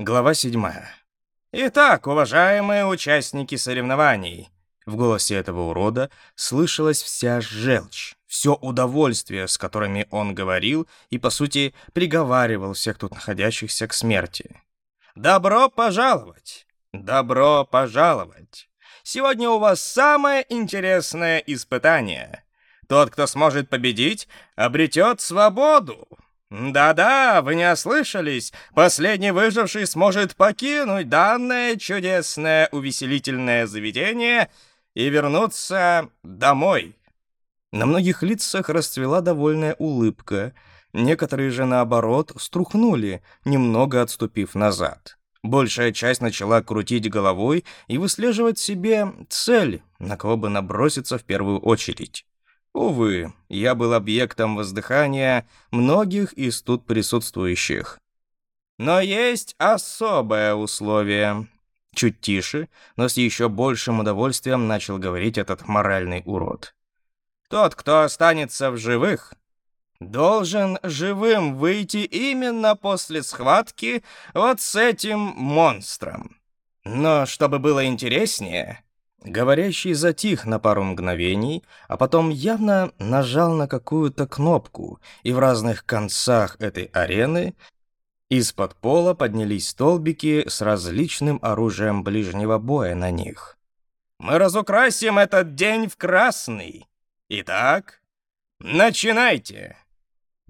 Глава 7. Итак, уважаемые участники соревнований, в голосе этого урода слышалась вся желчь, все удовольствие, с которыми он говорил и, по сути, приговаривал всех тут находящихся к смерти. «Добро пожаловать! Добро пожаловать! Сегодня у вас самое интересное испытание. Тот, кто сможет победить, обретет свободу!» Да-да, вы не ослышались. Последний выживший сможет покинуть данное чудесное увеселительное заведение и вернуться домой. На многих лицах расцвела довольная улыбка. Некоторые же, наоборот, струхнули, немного отступив назад. Большая часть начала крутить головой и выслеживать себе цель, на кого бы наброситься в первую очередь. Увы, я был объектом воздыхания многих из тут присутствующих. Но есть особое условие. Чуть тише, но с еще большим удовольствием начал говорить этот моральный урод. Тот, кто останется в живых, должен живым выйти именно после схватки вот с этим монстром. Но чтобы было интереснее, Говорящий затих на пару мгновений, а потом явно нажал на какую-то кнопку, и в разных концах этой арены из-под пола поднялись столбики с различным оружием ближнего боя на них. «Мы разукрасим этот день в красный! Итак, начинайте!»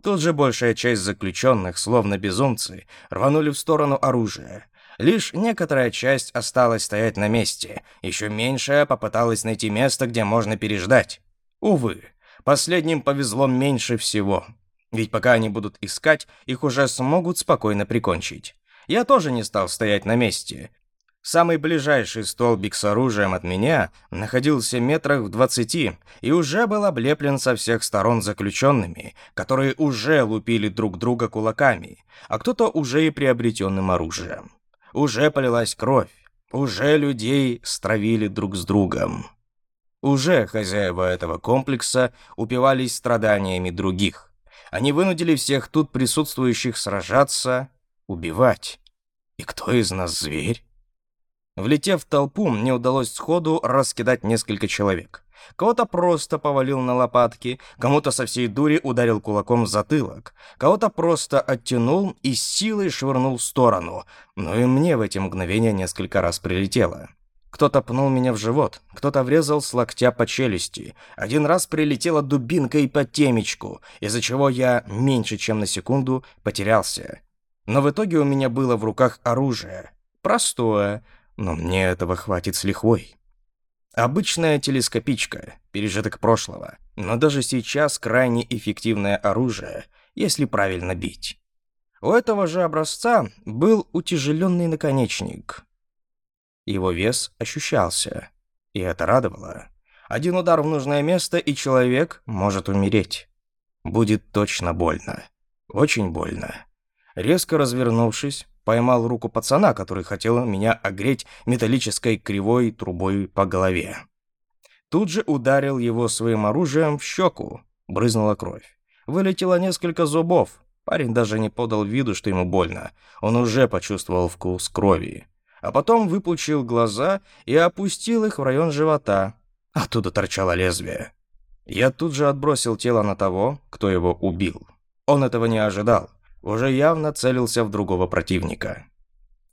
Тут же большая часть заключенных, словно безумцы, рванули в сторону оружия — Лишь некоторая часть осталась стоять на месте, еще меньшая попыталась найти место, где можно переждать. Увы, последним повезло меньше всего. Ведь пока они будут искать, их уже смогут спокойно прикончить. Я тоже не стал стоять на месте. Самый ближайший столбик с оружием от меня находился метрах в двадцати и уже был облеплен со всех сторон заключенными, которые уже лупили друг друга кулаками, а кто-то уже и приобретенным оружием. Уже полилась кровь. Уже людей стравили друг с другом. Уже хозяева этого комплекса упивались страданиями других. Они вынудили всех тут присутствующих сражаться, убивать. И кто из нас зверь? Влетев в толпу, мне удалось сходу раскидать несколько человек. Кого-то просто повалил на лопатки, кому-то со всей дури ударил кулаком в затылок, кого-то просто оттянул и с силой швырнул в сторону, но и мне в эти мгновения несколько раз прилетело. Кто-то пнул меня в живот, кто-то врезал с локтя по челюсти. Один раз прилетела дубинка и по темечку, из-за чего я меньше чем на секунду потерялся. Но в итоге у меня было в руках оружие. Простое, но мне этого хватит с лихвой. Обычная телескопичка, пережиток прошлого, но даже сейчас крайне эффективное оружие, если правильно бить. У этого же образца был утяжеленный наконечник. Его вес ощущался, и это радовало. Один удар в нужное место, и человек может умереть. Будет точно больно. Очень больно. Резко развернувшись, поймал руку пацана, который хотел меня огреть металлической кривой трубой по голове. Тут же ударил его своим оружием в щеку, брызнула кровь. Вылетело несколько зубов. Парень даже не подал виду, что ему больно. Он уже почувствовал вкус крови. А потом выпучил глаза и опустил их в район живота. Оттуда торчало лезвие. Я тут же отбросил тело на того, кто его убил. Он этого не ожидал уже явно целился в другого противника.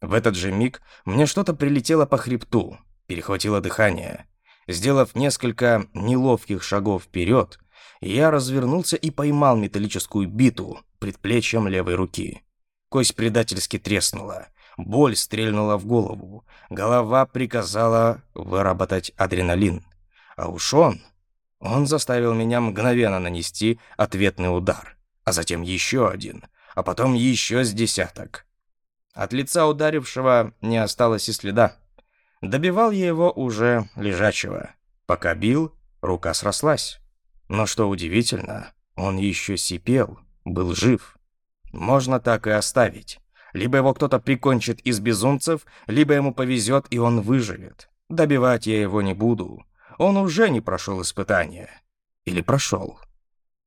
В этот же миг мне что-то прилетело по хребту, перехватило дыхание. Сделав несколько неловких шагов вперед, я развернулся и поймал металлическую биту предплечьем левой руки. Кость предательски треснула, боль стрельнула в голову, голова приказала выработать адреналин. А уж он... Он заставил меня мгновенно нанести ответный удар, а затем еще один — а потом еще с десяток. От лица ударившего не осталось и следа. Добивал я его уже лежачего. Пока бил, рука срослась. Но что удивительно, он еще сипел, был жив. Можно так и оставить. Либо его кто-то прикончит из безумцев, либо ему повезет, и он выживет. Добивать я его не буду. Он уже не прошел испытания. Или прошел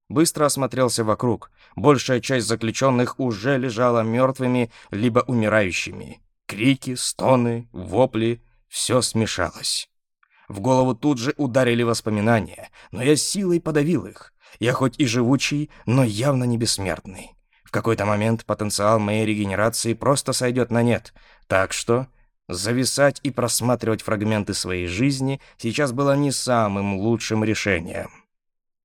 быстро осмотрелся вокруг. Большая часть заключенных уже лежала мертвыми, либо умирающими. Крики, стоны, вопли — все смешалось. В голову тут же ударили воспоминания, но я силой подавил их. Я хоть и живучий, но явно не бессмертный. В какой-то момент потенциал моей регенерации просто сойдет на нет. Так что зависать и просматривать фрагменты своей жизни сейчас было не самым лучшим решением.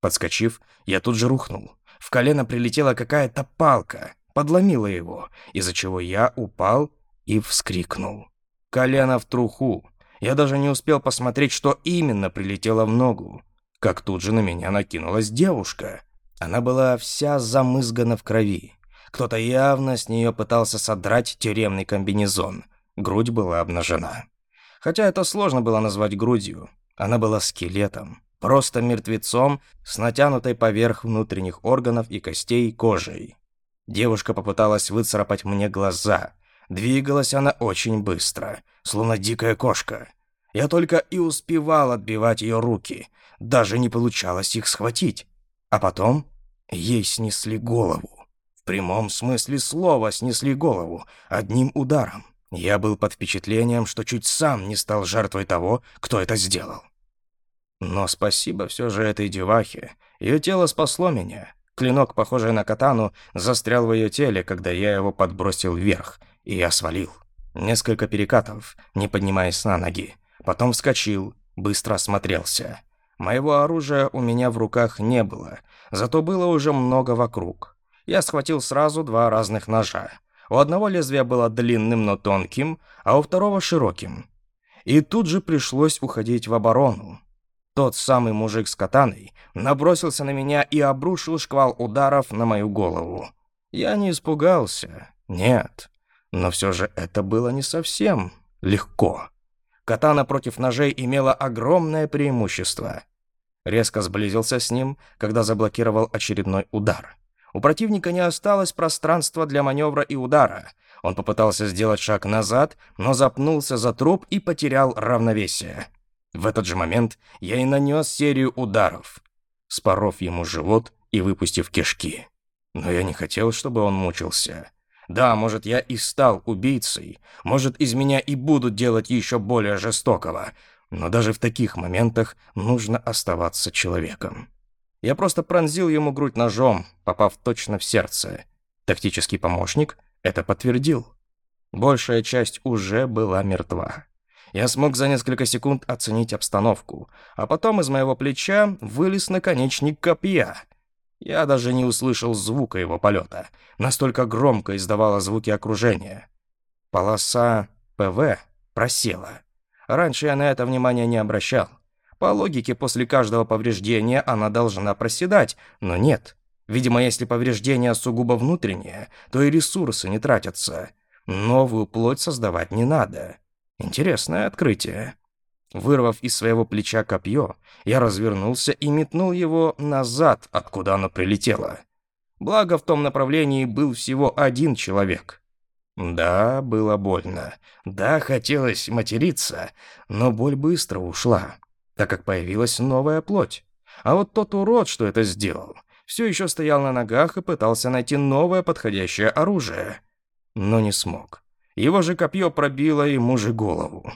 Подскочив, я тут же рухнул. В колено прилетела какая-то палка, подломила его, из-за чего я упал и вскрикнул. Колено в труху. Я даже не успел посмотреть, что именно прилетело в ногу. Как тут же на меня накинулась девушка. Она была вся замызгана в крови. Кто-то явно с нее пытался содрать тюремный комбинезон. Грудь была обнажена. Хотя это сложно было назвать грудью. Она была скелетом просто мертвецом с натянутой поверх внутренних органов и костей кожей. Девушка попыталась выцарапать мне глаза. Двигалась она очень быстро, словно дикая кошка. Я только и успевал отбивать ее руки, даже не получалось их схватить. А потом ей снесли голову. В прямом смысле слова снесли голову, одним ударом. Я был под впечатлением, что чуть сам не стал жертвой того, кто это сделал. Но спасибо все же этой девахе. Ее тело спасло меня. Клинок, похожий на катану, застрял в ее теле, когда я его подбросил вверх, и я свалил. Несколько перекатов, не поднимаясь на ноги. Потом вскочил, быстро осмотрелся. Моего оружия у меня в руках не было, зато было уже много вокруг. Я схватил сразу два разных ножа. У одного лезвие было длинным, но тонким, а у второго широким. И тут же пришлось уходить в оборону. Тот самый мужик с катаной набросился на меня и обрушил шквал ударов на мою голову. Я не испугался, нет. Но все же это было не совсем легко. Катана против ножей имела огромное преимущество. Резко сблизился с ним, когда заблокировал очередной удар. У противника не осталось пространства для маневра и удара. Он попытался сделать шаг назад, но запнулся за труп и потерял равновесие. В этот же момент я и нанес серию ударов, споров ему живот и выпустив кишки. Но я не хотел, чтобы он мучился. Да, может, я и стал убийцей, может, из меня и будут делать еще более жестокого, но даже в таких моментах нужно оставаться человеком. Я просто пронзил ему грудь ножом, попав точно в сердце. Тактический помощник это подтвердил. Большая часть уже была мертва. Я смог за несколько секунд оценить обстановку, а потом из моего плеча вылез наконечник копья. Я даже не услышал звука его полета, настолько громко издавало звуки окружения. Полоса ПВ просела. Раньше я на это внимания не обращал. По логике, после каждого повреждения она должна проседать, но нет. Видимо, если повреждения сугубо внутренние, то и ресурсы не тратятся. Новую плоть создавать не надо. Интересное открытие. Вырвав из своего плеча копье, я развернулся и метнул его назад, откуда оно прилетело. Благо, в том направлении был всего один человек. Да, было больно. Да, хотелось материться, но боль быстро ушла, так как появилась новая плоть. А вот тот урод, что это сделал, все еще стоял на ногах и пытался найти новое подходящее оружие. Но не смог. Его же копье пробило ему же голову.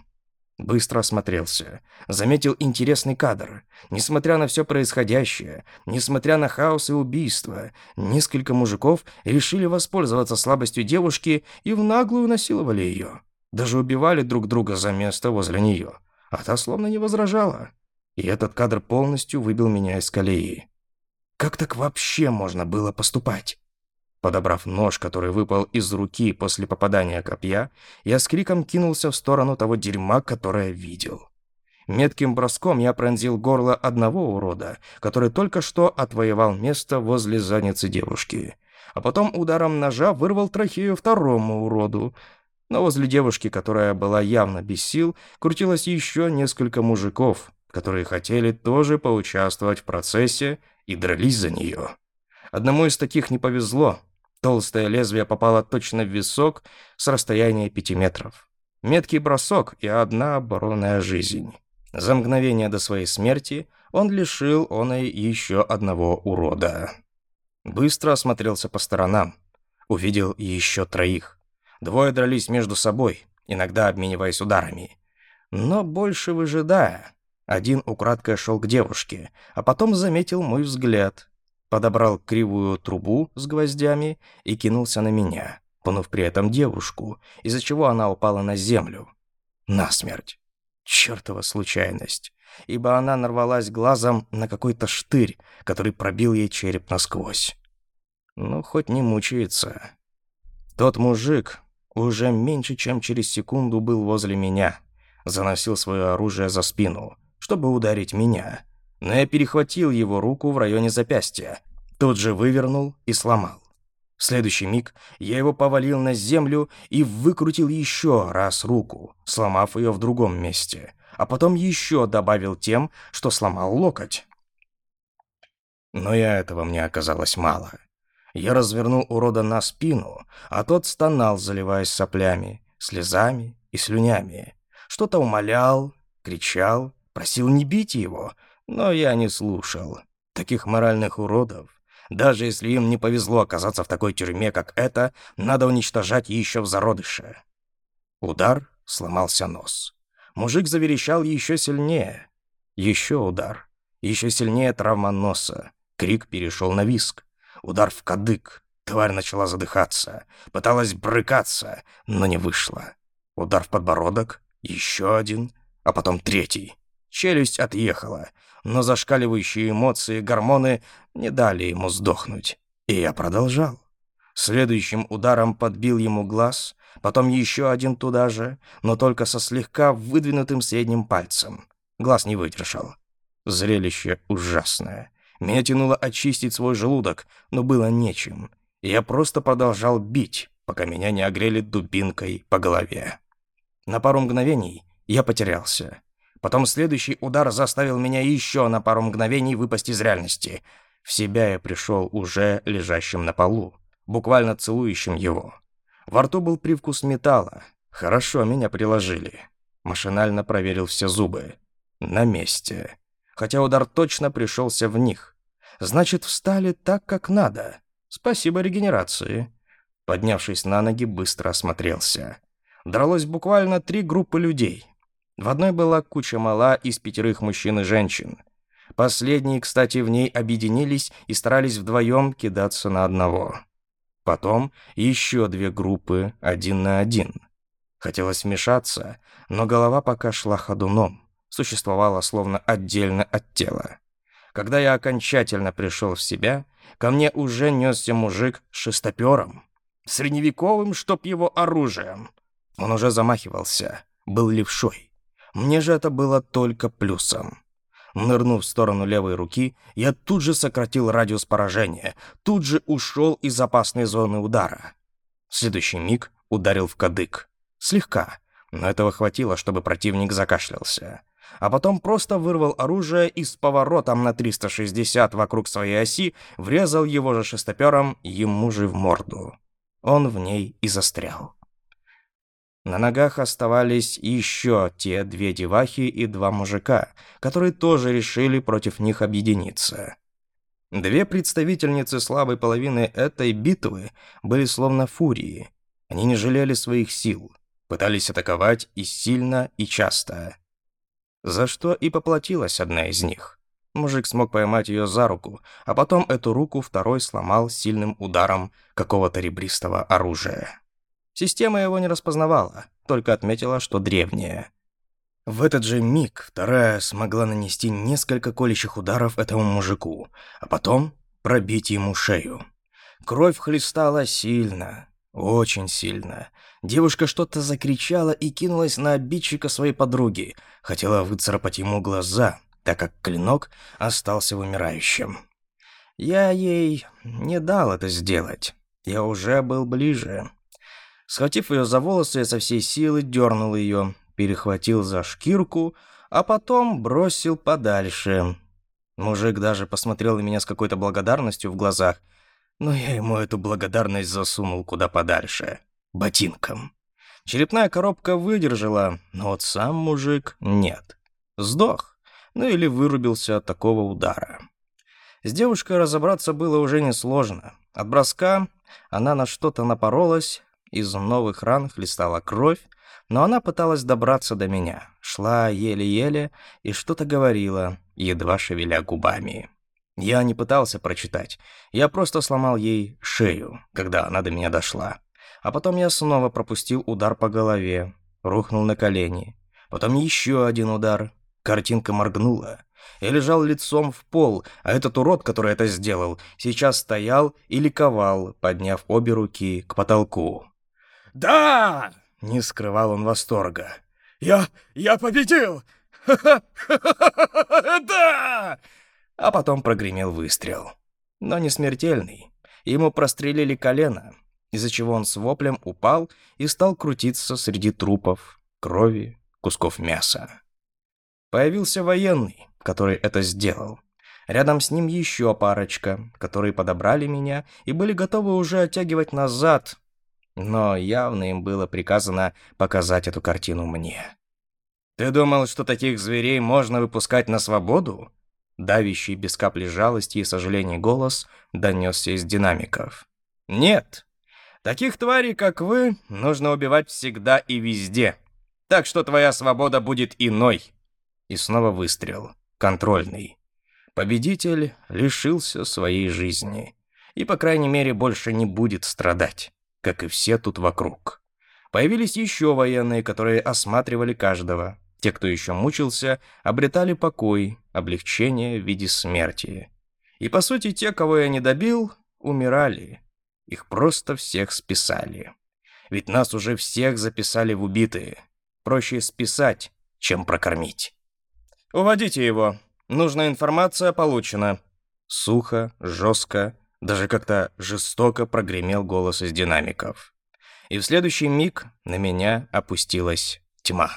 Быстро осмотрелся. Заметил интересный кадр. Несмотря на все происходящее, несмотря на хаос и убийства, несколько мужиков решили воспользоваться слабостью девушки и в наглую насиловали ее. Даже убивали друг друга за место возле нее. А та словно не возражала. И этот кадр полностью выбил меня из колеи. Как так вообще можно было поступать? Подобрав нож, который выпал из руки после попадания копья, я с криком кинулся в сторону того дерьма, которое видел. Метким броском я пронзил горло одного урода, который только что отвоевал место возле задницы девушки, а потом ударом ножа вырвал трахею второму уроду. Но возле девушки, которая была явно без сил, крутилось еще несколько мужиков, которые хотели тоже поучаствовать в процессе и дрались за нее. Одному из таких не повезло, Толстое лезвие попало точно в висок с расстояния пяти метров. Меткий бросок и одна оборонная жизнь. За мгновение до своей смерти он лишил он и еще одного урода. Быстро осмотрелся по сторонам. Увидел еще троих. Двое дрались между собой, иногда обмениваясь ударами. Но больше выжидая. Один украдкой шел к девушке, а потом заметил мой взгляд подобрал кривую трубу с гвоздями и кинулся на меня, пнув при этом девушку, из-за чего она упала на землю. Насмерть. Чёртова случайность. Ибо она нарвалась глазом на какой-то штырь, который пробил ей череп насквозь. Ну, хоть не мучается. Тот мужик уже меньше, чем через секунду был возле меня. Заносил свое оружие за спину, чтобы ударить меня но я перехватил его руку в районе запястья, тот же вывернул и сломал. В следующий миг я его повалил на землю и выкрутил еще раз руку, сломав ее в другом месте, а потом еще добавил тем, что сломал локоть. Но и этого мне оказалось мало. Я развернул урода на спину, а тот стонал, заливаясь соплями, слезами и слюнями. Что-то умолял, кричал, просил не бить его — но я не слушал таких моральных уродов. Даже если им не повезло оказаться в такой тюрьме, как эта, надо уничтожать еще в зародыше. Удар сломался нос. Мужик заверещал еще сильнее. Еще удар. Еще сильнее травма носа. Крик перешел на виск. Удар в кадык. Тварь начала задыхаться. Пыталась брыкаться, но не вышло. Удар в подбородок. Еще один. А потом третий. Челюсть отъехала но зашкаливающие эмоции, гормоны не дали ему сдохнуть. И я продолжал. Следующим ударом подбил ему глаз, потом еще один туда же, но только со слегка выдвинутым средним пальцем. Глаз не выдержал. Зрелище ужасное. Меня тянуло очистить свой желудок, но было нечем. Я просто продолжал бить, пока меня не огрели дубинкой по голове. На пару мгновений я потерялся. Потом следующий удар заставил меня еще на пару мгновений выпасть из реальности. В себя я пришел уже лежащим на полу, буквально целующим его. Во рту был привкус металла. Хорошо меня приложили. Машинально проверил все зубы. На месте. Хотя удар точно пришелся в них. Значит, встали так, как надо. Спасибо регенерации. Поднявшись на ноги, быстро осмотрелся. Дралось буквально три группы людей — в одной была куча мала из пятерых мужчин и женщин. Последние, кстати, в ней объединились и старались вдвоем кидаться на одного. Потом еще две группы один на один. Хотелось вмешаться, но голова пока шла ходуном, существовала словно отдельно от тела. Когда я окончательно пришел в себя, ко мне уже несся мужик с шестопером. Средневековым, чтоб его оружием. Он уже замахивался, был левшой. Мне же это было только плюсом. Нырнув в сторону левой руки, я тут же сократил радиус поражения, тут же ушел из опасной зоны удара. В следующий миг ударил в кадык. Слегка, но этого хватило, чтобы противник закашлялся. А потом просто вырвал оружие и с поворотом на 360 вокруг своей оси врезал его же шестопером ему же в морду. Он в ней и застрял. На ногах оставались еще те две девахи и два мужика, которые тоже решили против них объединиться. Две представительницы слабой половины этой битвы были словно фурии. Они не жалели своих сил, пытались атаковать и сильно, и часто. За что и поплатилась одна из них. Мужик смог поймать ее за руку, а потом эту руку второй сломал сильным ударом какого-то ребристого оружия. Система его не распознавала, только отметила, что древняя. В этот же миг вторая смогла нанести несколько колющих ударов этому мужику, а потом пробить ему шею. Кровь хлестала сильно, очень сильно. Девушка что-то закричала и кинулась на обидчика своей подруги, хотела выцарапать ему глаза, так как клинок остался умирающим. Я ей не дал это сделать. Я уже был ближе. Схватив ее за волосы, я со всей силы дернул ее, перехватил за шкирку, а потом бросил подальше. Мужик даже посмотрел на меня с какой-то благодарностью в глазах, но я ему эту благодарность засунул куда подальше. Ботинком. Черепная коробка выдержала, но вот сам мужик нет. Сдох. Ну или вырубился от такого удара. С девушкой разобраться было уже несложно. От броска она на что-то напоролась, из новых ран хлестала кровь, но она пыталась добраться до меня, шла еле-еле и что-то говорила, едва шевеля губами. Я не пытался прочитать, я просто сломал ей шею, когда она до меня дошла. А потом я снова пропустил удар по голове, рухнул на колени. Потом еще один удар. Картинка моргнула. Я лежал лицом в пол, а этот урод, который это сделал, сейчас стоял и ликовал, подняв обе руки к потолку. Да! Не скрывал он восторга. Я... я победил! Да! А потом прогремел выстрел. Но не смертельный. Ему прострелили колено, из-за чего он с воплем упал и стал крутиться среди трупов, крови, кусков мяса. Появился военный, который это сделал. Рядом с ним еще парочка, которые подобрали меня и были готовы уже оттягивать назад, но явно им было приказано показать эту картину мне. «Ты думал, что таких зверей можно выпускать на свободу?» Давящий без капли жалости и сожалений голос донесся из динамиков. «Нет. Таких тварей, как вы, нужно убивать всегда и везде. Так что твоя свобода будет иной». И снова выстрел. Контрольный. Победитель лишился своей жизни. И, по крайней мере, больше не будет страдать как и все тут вокруг. Появились еще военные, которые осматривали каждого. Те, кто еще мучился, обретали покой, облегчение в виде смерти. И по сути, те, кого я не добил, умирали. Их просто всех списали. Ведь нас уже всех записали в убитые. Проще списать, чем прокормить. «Уводите его. Нужная информация получена». Сухо, жестко, даже как-то жестоко прогремел голос из динамиков. И в следующий миг на меня опустилась тьма.